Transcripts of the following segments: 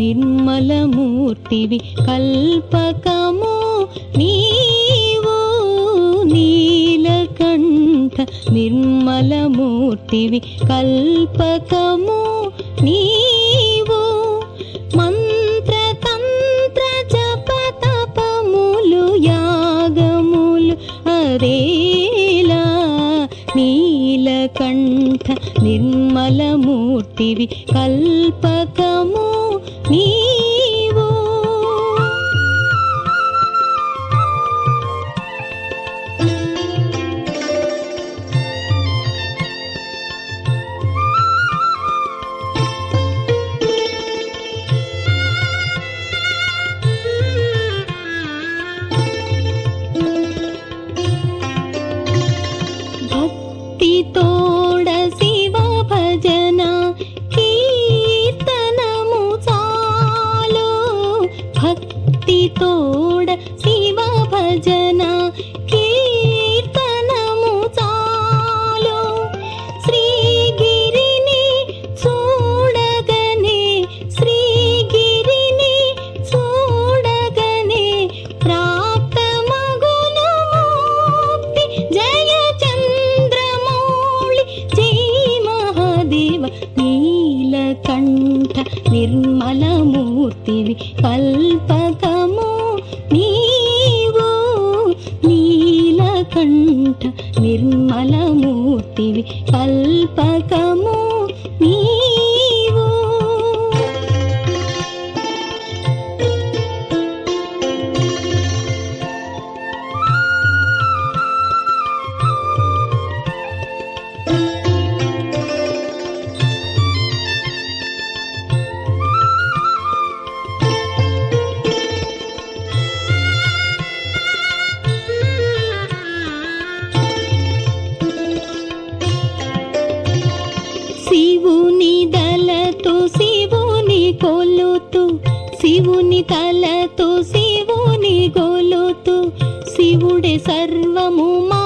నిర్మలమూర్తివి కల్పకము నీవు నీలకంఠ నిర్మలమూర్తివి కల్పకము నీవు మంత్రతంత్ర జప తపములు యాగములు అరేలా నీలకంఠ నిర్మలమూర్తివి కల్పకము. నీ తోడ శివ భజన కీర్తనము చాలు. శ్రీగిరిని చూడగనే శ్రీగిరిని చూడగనే ప్రాప్త ప్రాప్తమగును ముక్తి జయ చంద్రమౌళి. జై మహాదేవ నీలకంఠ నిర్మలమూర్తివి కల్పక నీవు నీలకంఠ నిర్మలమూర్తివి కల్పకము నీ శివుని దళతో శివుని కొలుతూ శివుని తలతో శివుని గొలుతూ శివుడే సర్వము మా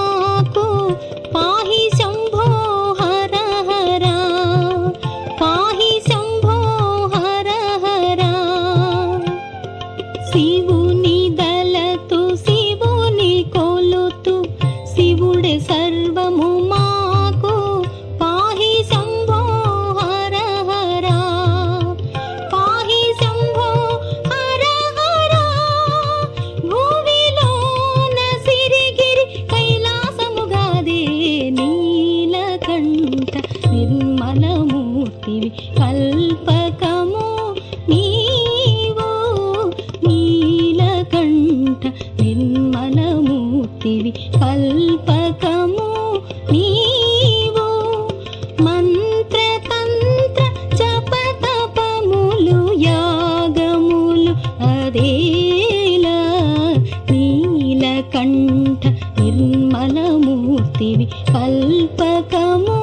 కల్పకము నీవు మంత్ర తంత్ర యాగములు అదేలా నీలకంఠ నిర్మలమూర్తివి కల్పకము